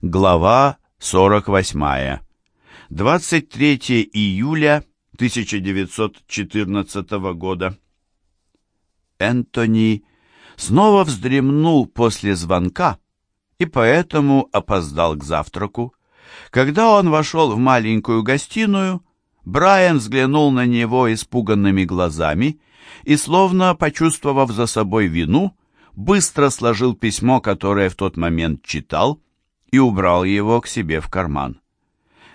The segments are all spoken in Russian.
Глава 48. 23 июля 1914 года. Энтони снова вздремнул после звонка и поэтому опоздал к завтраку. Когда он вошел в маленькую гостиную, Брайан взглянул на него испуганными глазами и, словно почувствовав за собой вину, быстро сложил письмо, которое в тот момент читал, и убрал его к себе в карман.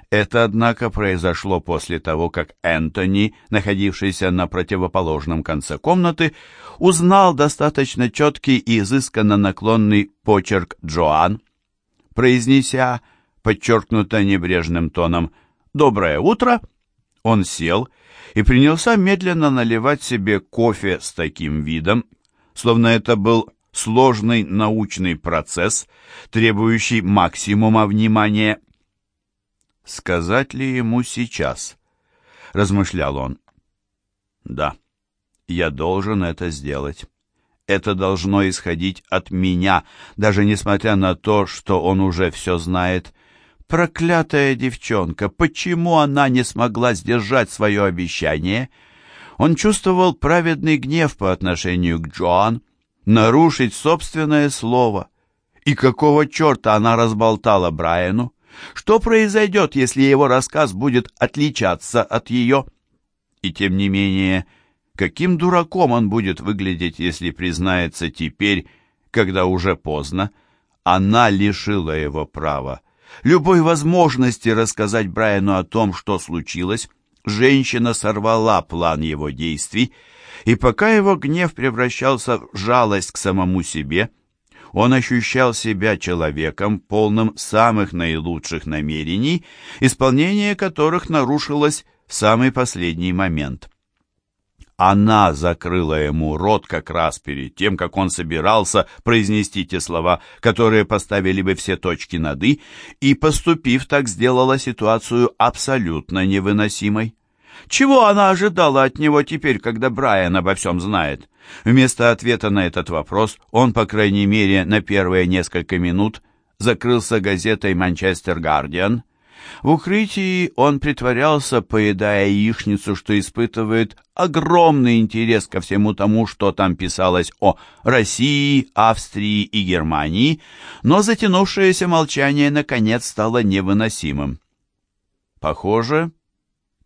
Это, однако, произошло после того, как Энтони, находившийся на противоположном конце комнаты, узнал достаточно четкий и изысканно наклонный почерк Джоан. Произнеся, подчеркнуто небрежным тоном, «Доброе утро!», он сел и принялся медленно наливать себе кофе с таким видом, словно это был сложный научный процесс, требующий максимума внимания. «Сказать ли ему сейчас?» — размышлял он. «Да, я должен это сделать. Это должно исходить от меня, даже несмотря на то, что он уже все знает. Проклятая девчонка, почему она не смогла сдержать свое обещание?» Он чувствовал праведный гнев по отношению к Джоан, нарушить собственное слово. И какого черта она разболтала Брайану? Что произойдет, если его рассказ будет отличаться от ее? И тем не менее, каким дураком он будет выглядеть, если признается теперь, когда уже поздно? Она лишила его права. Любой возможности рассказать Брайану о том, что случилось, женщина сорвала план его действий, и пока его гнев превращался в жалость к самому себе, он ощущал себя человеком, полным самых наилучших намерений, исполнение которых нарушилось в самый последний момент. Она закрыла ему рот как раз перед тем, как он собирался произнести те слова, которые поставили бы все точки над «и», и, поступив так, сделала ситуацию абсолютно невыносимой. Чего она ожидала от него теперь, когда Брайан обо всем знает? Вместо ответа на этот вопрос он, по крайней мере, на первые несколько минут закрылся газетой «Манчестер Гардиан». В укрытии он притворялся, поедая яичницу, что испытывает огромный интерес ко всему тому, что там писалось о России, Австрии и Германии, но затянувшееся молчание наконец стало невыносимым. Похоже,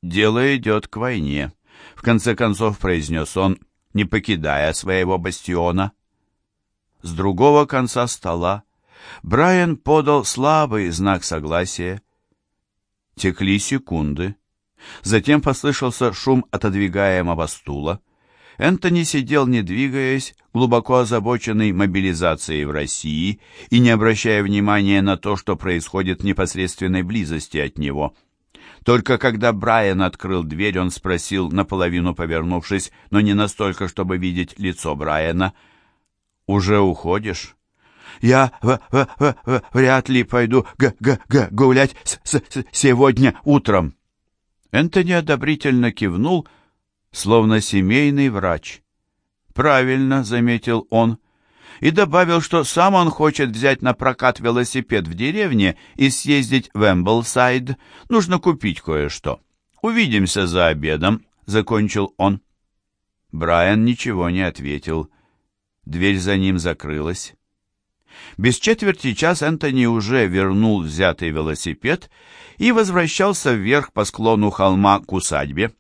«Дело идет к войне», — в конце концов произнес он, не покидая своего бастиона. С другого конца стола Брайан подал слабый знак согласия. Текли секунды. Затем послышался шум отодвигаемого стула. Энтони сидел, не двигаясь, глубоко озабоченный мобилизацией в России и не обращая внимания на то, что происходит в непосредственной близости от него — только когда Брайан открыл дверь, он спросил, наполовину повернувшись, но не настолько, чтобы видеть лицо Брайана. «Уже уходишь?» «Я в, в, в, в, вряд ли пойду г г г гулять с, с, с сегодня утром». Энтони одобрительно кивнул, словно семейный врач. «Правильно», — заметил он, и добавил, что сам он хочет взять на прокат велосипед в деревне и съездить в Эмблсайд. Нужно купить кое-что. «Увидимся за обедом», — закончил он. Брайан ничего не ответил. Дверь за ним закрылась. Без четверти час Энтони уже вернул взятый велосипед и возвращался вверх по склону холма к усадьбе.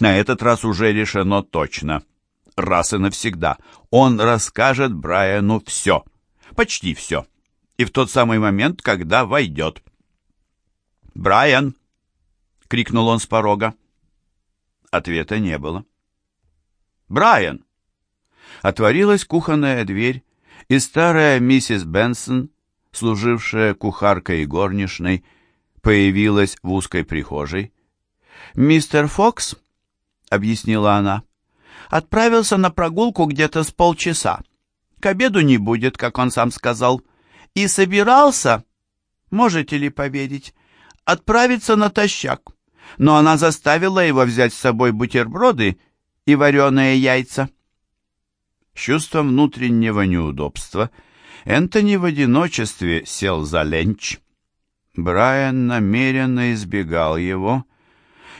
На этот раз уже решено точно — раз и навсегда. Он расскажет Брайану все, почти все, и в тот самый момент, когда войдет. «Брайан!» — крикнул он с порога. Ответа не было. «Брайан!» Отворилась кухонная дверь, и старая миссис Бенсон, служившая кухаркой и горничной, появилась в узкой прихожей. «Мистер Фокс?» — объяснила она отправился на прогулку где-то с полчаса. К обеду не будет, как он сам сказал. И собирался, можете ли поверить, отправиться натощак. Но она заставила его взять с собой бутерброды и вареные яйца. Чувством внутреннего неудобства Энтони в одиночестве сел за ленч. Брайан намеренно избегал его,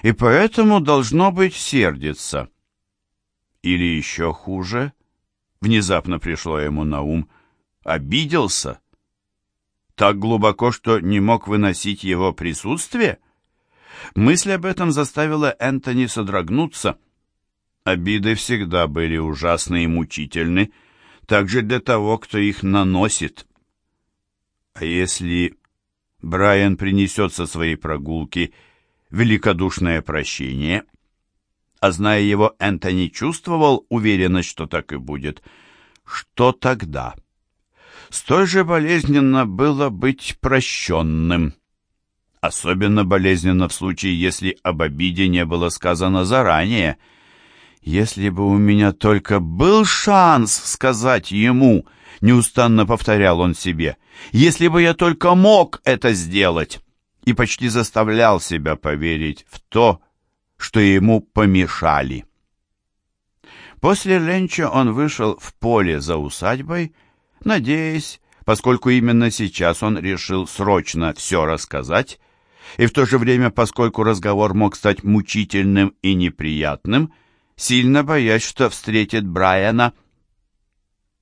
и поэтому, должно быть, сердится. Или еще хуже, внезапно пришло ему на ум, обиделся. Так глубоко, что не мог выносить его присутствие? Мысль об этом заставила Энтони содрогнуться. Обиды всегда были ужасны и мучительны, также для того, кто их наносит. А если Брайан принесет со своей прогулки великодушное прощение, а зная его, Энтони чувствовал уверенность, что так и будет, что тогда? Столь же болезненно было быть прощенным. Особенно болезненно в случае, если об обиде не было сказано заранее. «Если бы у меня только был шанс сказать ему», — неустанно повторял он себе, «если бы я только мог это сделать» и почти заставлял себя поверить в то, что ему помешали. После ленча он вышел в поле за усадьбой, надеясь, поскольку именно сейчас он решил срочно все рассказать, и в то же время, поскольку разговор мог стать мучительным и неприятным, сильно боясь, что встретит Брайана.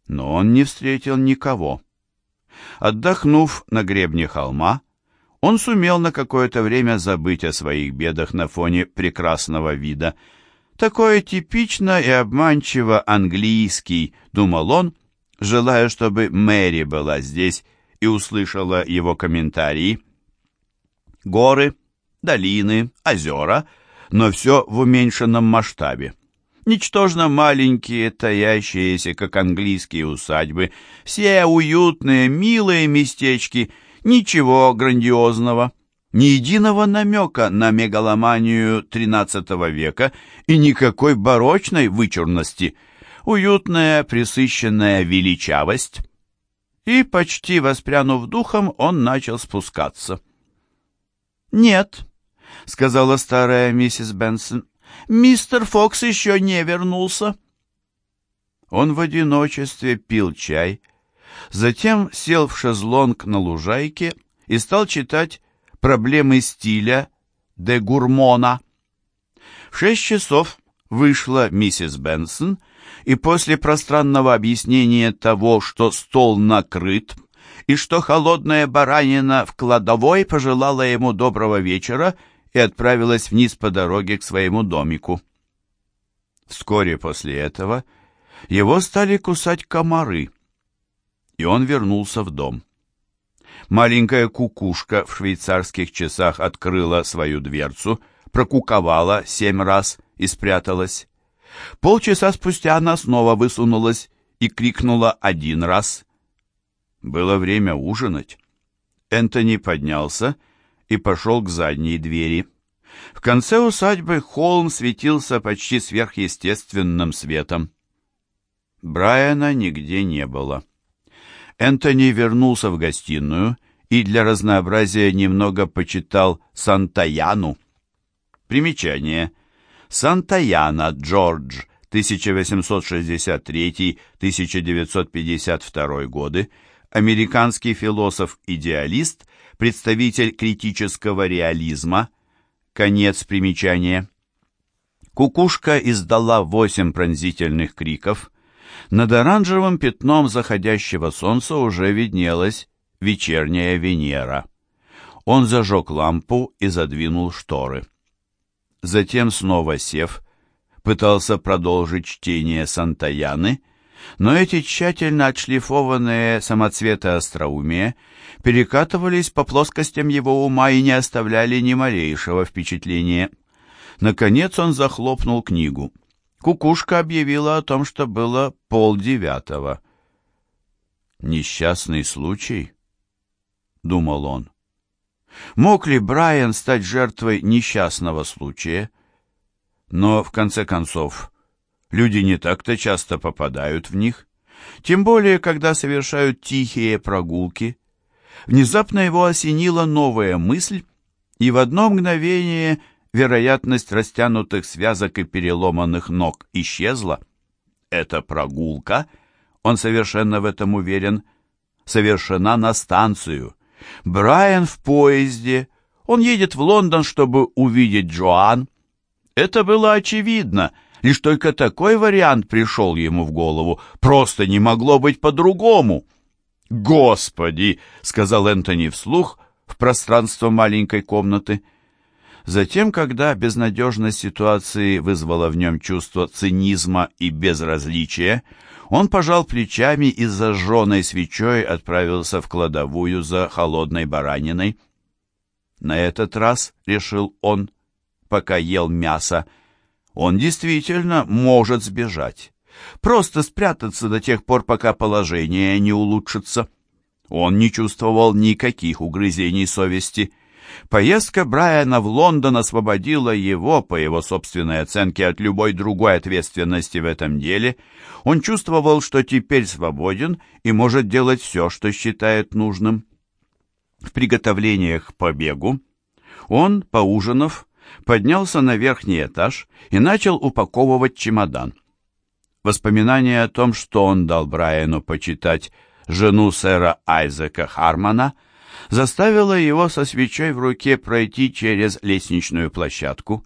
Но он не встретил никого. Отдохнув на гребне холма, он сумел на какое-то время забыть о своих бедах на фоне прекрасного вида. Такое типично и обманчиво английский, думал он, желая, чтобы Мэри была здесь и услышала его комментарии. Горы, долины, озера, но все в уменьшенном масштабе. Ничтожно маленькие, таящиеся, как английские усадьбы, все уютные, милые местечки, ничего грандиозного, ни единого намека на мегаломанию XIII века и никакой барочной вычурности – уютная, присыщенная величавость. И, почти воспрянув духом, он начал спускаться. «Нет», — сказала старая миссис Бенсон, — «мистер Фокс еще не вернулся». Он в одиночестве пил чай, затем сел в шезлонг на лужайке и стал читать «Проблемы стиля» де Гурмона. В шесть часов вышла миссис Бенсон и после пространного объяснения того, что стол накрыт, и что холодная баранина в кладовой пожелала ему доброго вечера и отправилась вниз по дороге к своему домику. Вскоре после этого его стали кусать комары, и он вернулся в дом. Маленькая кукушка в швейцарских часах открыла свою дверцу, прокуковала семь раз и спряталась. Полчаса спустя она снова высунулась и крикнула один раз. Было время ужинать. Энтони поднялся и пошел к задней двери. В конце усадьбы холм светился почти сверхъестественным светом. Брайана нигде не было. Энтони вернулся в гостиную и для разнообразия немного почитал Сантаяну. Примечание — Сантаяна Джордж, 1863-1952 годы, американский философ-идеалист, представитель критического реализма, конец примечания. Кукушка издала восемь пронзительных криков. Над оранжевым пятном заходящего солнца уже виднелась вечерняя Венера. Он зажег лампу и задвинул шторы. Затем, снова сев, пытался продолжить чтение Сантаяны, но эти тщательно отшлифованные самоцветы остроумия перекатывались по плоскостям его ума и не оставляли ни малейшего впечатления. Наконец он захлопнул книгу. Кукушка объявила о том, что было полдевятого. «Несчастный случай?» — думал он. Мог ли Брайан стать жертвой несчастного случая? Но, в конце концов, люди не так-то часто попадают в них, тем более, когда совершают тихие прогулки. Внезапно его осенила новая мысль, и в одно мгновение вероятность растянутых связок и переломанных ног исчезла. Эта прогулка, он совершенно в этом уверен, совершена на станцию. Брайан в поезде. Он едет в Лондон, чтобы увидеть Джоан. Это было очевидно. Лишь только такой вариант пришел ему в голову. Просто не могло быть по-другому. «Господи!» — сказал Энтони вслух в пространство маленькой комнаты. Затем, когда безнадежность ситуации вызвала в нем чувство цинизма и безразличия, он пожал плечами и зажженной свечой отправился в кладовую за холодной бараниной. На этот раз, решил он, пока ел мясо, он действительно может сбежать. Просто спрятаться до тех пор, пока положение не улучшится. Он не чувствовал никаких угрызений совести. Поездка Брайана в Лондон освободила его, по его собственной оценке, от любой другой ответственности в этом деле. Он чувствовал, что теперь свободен и может делать все, что считает нужным. В приготовлениях к побегу он, поужинав, поднялся на верхний этаж и начал упаковывать чемодан. Воспоминание о том, что он дал Брайану почитать жену сэра Айзека Хармона, заставило его со свечой в руке пройти через лестничную площадку.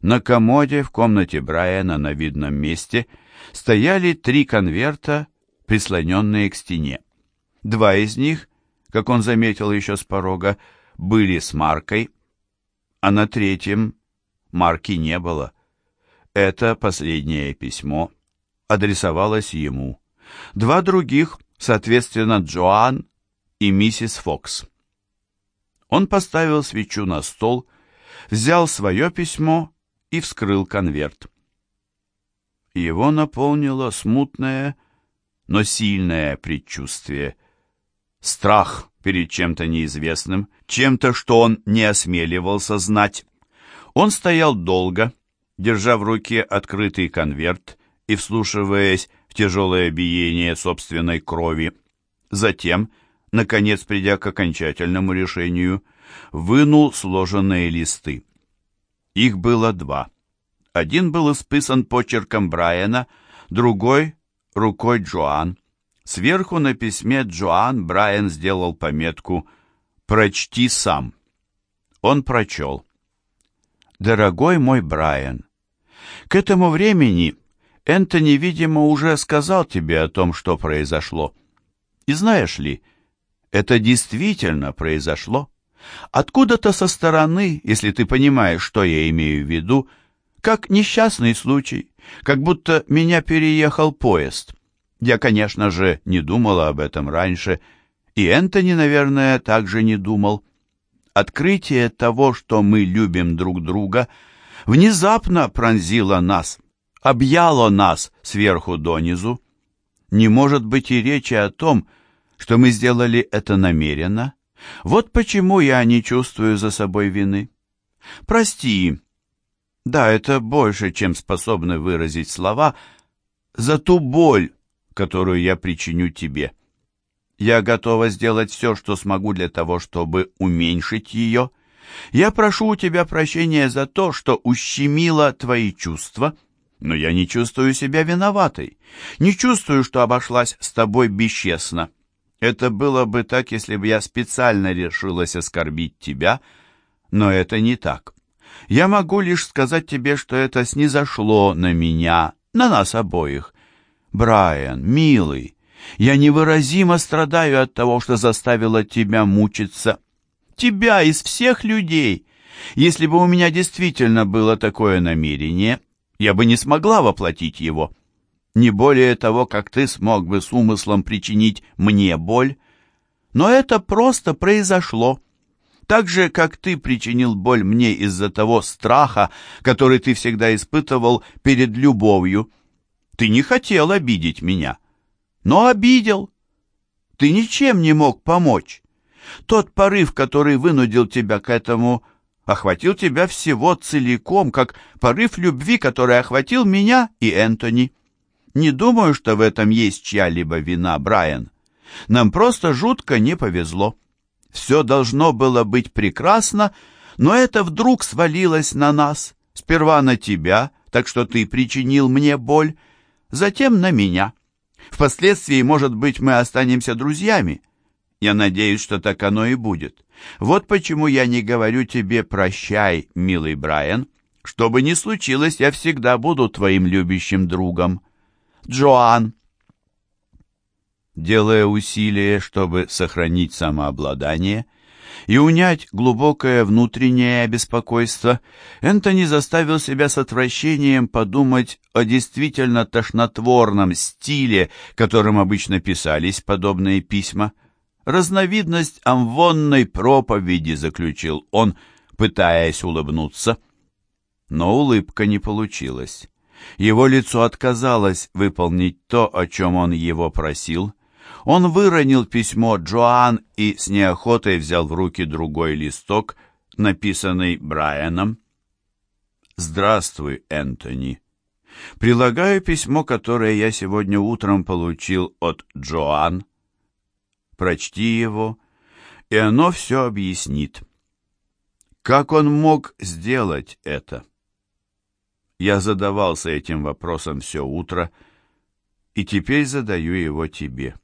На комоде в комнате Брайана на видном месте стояли три конверта, прислоненные к стене. Два из них, как он заметил еще с порога, были с маркой, а на третьем марки не было. Это последнее письмо адресовалось ему. Два других соответственно, Джоан и миссис Фокс. Он поставил свечу на стол, взял свое письмо и вскрыл конверт. Его наполнило смутное, но сильное предчувствие. Страх перед чем-то неизвестным, чем-то, что он не осмеливался знать. Он стоял долго, держа в руке открытый конверт и вслушиваясь в тяжелое биение собственной крови. Затем, наконец придя к окончательному решению, вынул сложенные листы. Их было два. Один был исписан почерком Брайана, другой — рукой Джоан. Сверху на письме Джоан Брайан сделал пометку «Прочти сам». Он прочел. «Дорогой мой Брайан, к этому времени Энтони, видимо, уже сказал тебе о том, что произошло. И знаешь ли, это действительно произошло. Откуда-то со стороны, если ты понимаешь, что я имею в виду, как несчастный случай, как будто меня переехал поезд. Я, конечно же, не думала об этом раньше, и Энтони, наверное, также не думал. Открытие того, что мы любим друг друга, внезапно пронзило нас объяло нас сверху донизу. Не может быть и речи о том, что мы сделали это намеренно. Вот почему я не чувствую за собой вины. Прости. Да, это больше, чем способны выразить слова, за ту боль, которую я причиню тебе. Я готова сделать все, что смогу для того, чтобы уменьшить ее. Я прошу у тебя прощения за то, что ущемила твои чувства, — но я не чувствую себя виноватой. Не чувствую, что обошлась с тобой бесчестно. Это было бы так, если бы я специально решилась оскорбить тебя, но это не так. Я могу лишь сказать тебе, что это снизошло на меня, на нас обоих. Брайан, милый, я невыразимо страдаю от того, что заставила тебя мучиться. Тебя из всех людей. Если бы у меня действительно было такое намерение, я бы не смогла воплотить его. Не более того, как ты смог бы с умыслом причинить мне боль. Но это просто произошло. Так же, как ты причинил боль мне из-за того страха, который ты всегда испытывал перед любовью. Ты не хотел обидеть меня, но обидел. Ты ничем не мог помочь. Тот порыв, который вынудил тебя к этому, охватил тебя всего целиком, как порыв любви, который охватил меня и Энтони. Не думаю, что в этом есть чья-либо вина, Брайан. Нам просто жутко не повезло. Все должно было быть прекрасно, но это вдруг свалилось на нас. Сперва на тебя, так что ты причинил мне боль, затем на меня. Впоследствии, может быть, мы останемся друзьями. Я надеюсь, что так оно и будет. Вот почему я не говорю тебе «прощай, милый Брайан». Что бы ни случилось, я всегда буду твоим любящим другом. Джоан. Делая усилия, чтобы сохранить самообладание и унять глубокое внутреннее беспокойство, Энтони заставил себя с отвращением подумать о действительно тошнотворном стиле, которым обычно писались подобные письма. Разновидность амвонной проповеди, заключил он, пытаясь улыбнуться. Но улыбка не получилась. Его лицо отказалось выполнить то, о чем он его просил. Он выронил письмо Джоан и с неохотой взял в руки другой листок, написанный Брайаном. «Здравствуй, Энтони. Прилагаю письмо, которое я сегодня утром получил от Джоан. Прочти его, и оно все объяснит. Как он мог сделать это?» Я задавался этим вопросом все утро, и теперь задаю его тебе.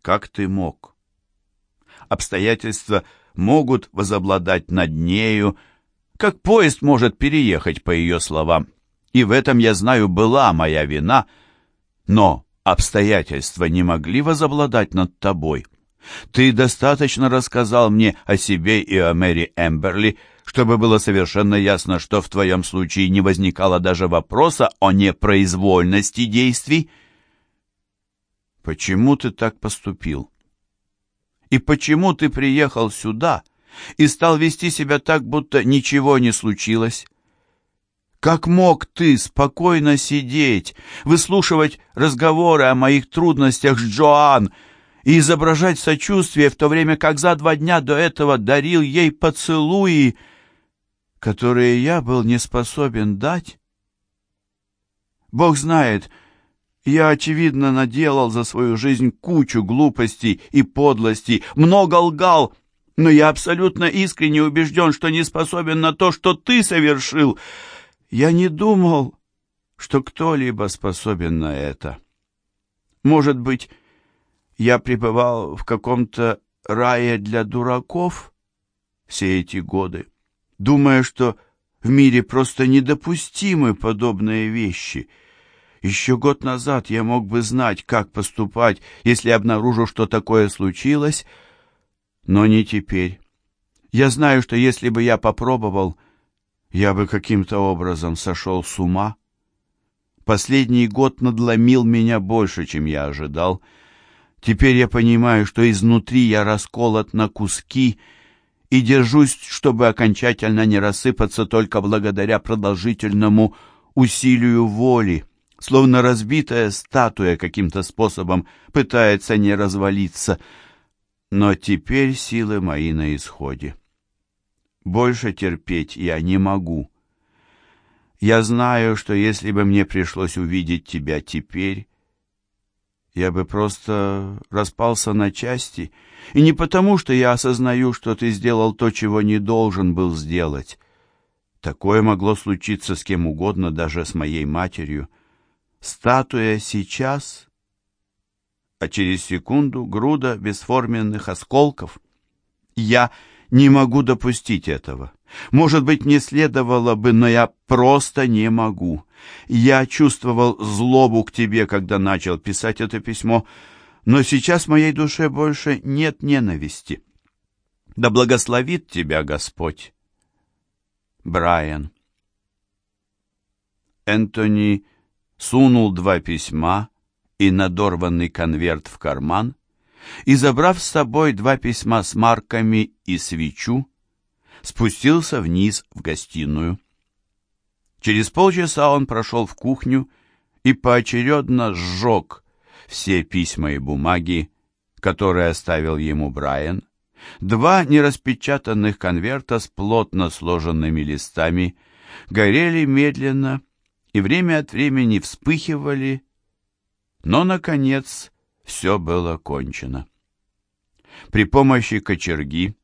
Как ты мог? Обстоятельства могут возобладать над нею, как поезд может переехать, по ее словам. И в этом, я знаю, была моя вина, но обстоятельства не могли возобладать над тобой. Ты достаточно рассказал мне о себе и о Мэри Эмберли, чтобы было совершенно ясно, что в твоем случае не возникало даже вопроса о непроизвольности действий. Почему ты так поступил? И почему ты приехал сюда и стал вести себя так, будто ничего не случилось? Как мог ты спокойно сидеть, выслушивать разговоры о моих трудностях с Джоан и изображать сочувствие, в то время как за два дня до этого дарил ей поцелуи, которые я был не способен дать? Бог знает, я, очевидно, наделал за свою жизнь кучу глупостей и подлостей, много лгал, но я абсолютно искренне убежден, что не способен на то, что ты совершил. Я не думал, что кто-либо способен на это. Может быть, я пребывал в каком-то рае для дураков все эти годы думая, что в мире просто недопустимы подобные вещи. Еще год назад я мог бы знать, как поступать, если обнаружу, что такое случилось, но не теперь. Я знаю, что если бы я попробовал, я бы каким-то образом сошел с ума. Последний год надломил меня больше, чем я ожидал. Теперь я понимаю, что изнутри я расколот на куски — и держусь, чтобы окончательно не рассыпаться только благодаря продолжительному усилию воли, словно разбитая статуя каким-то способом пытается не развалиться. Но теперь силы мои на исходе. Больше терпеть я не могу. Я знаю, что если бы мне пришлось увидеть тебя теперь, я бы просто распался на части, и не потому, что я осознаю, что ты сделал то, чего не должен был сделать. Такое могло случиться с кем угодно, даже с моей матерью. Статуя сейчас, а через секунду груда бесформенных осколков. Я не могу допустить этого. Может быть, не следовало бы, но я просто не могу. Я чувствовал злобу к тебе, когда начал писать это письмо, но сейчас в моей душе больше нет ненависти. Да благословит тебя Господь. Брайан. Энтони сунул два письма и надорванный конверт в карман и, забрав с собой два письма с марками и свечу, спустился вниз в гостиную. Через полчаса он прошел в кухню и поочередно сжег все письма и бумаги, которые оставил ему Брайан. Два нераспечатанных конверта с плотно сложенными листами горели медленно и время от времени вспыхивали, но, наконец, все было кончено. При помощи кочерги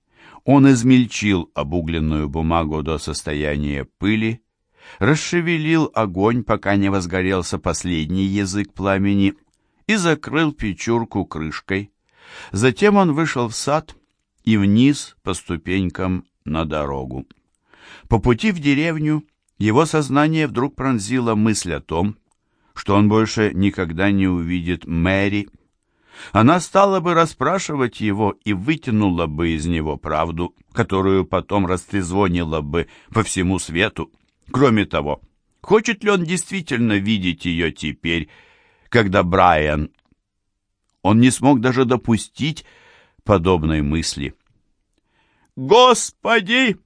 он измельчил обугленную бумагу до состояния пыли, расшевелил огонь, пока не возгорелся последний язык пламени, и закрыл печурку крышкой. Затем он вышел в сад и вниз по ступенькам на дорогу. По пути в деревню его сознание вдруг пронзила мысль о том, что он больше никогда не увидит Мэри. Она стала бы расспрашивать его и вытянула бы из него правду, которую потом растрезвонила бы по всему свету. Кроме того, хочет ли он действительно видеть ее теперь, когда Брайан... Он не смог даже допустить подобной мысли. «Господи!»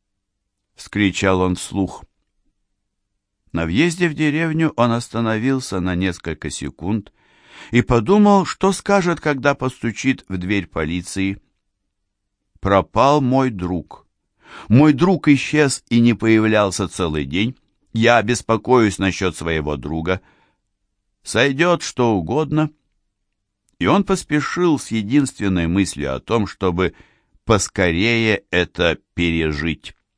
— вскричал он вслух. На въезде в деревню он остановился на несколько секунд и подумал, что скажет, когда постучит в дверь полиции. «Пропал мой друг. Мой друг исчез и не появлялся целый день. Я беспокоюсь насчет своего друга. Сойдет что угодно». И он поспешил с единственной мыслью о том, чтобы поскорее это пережить.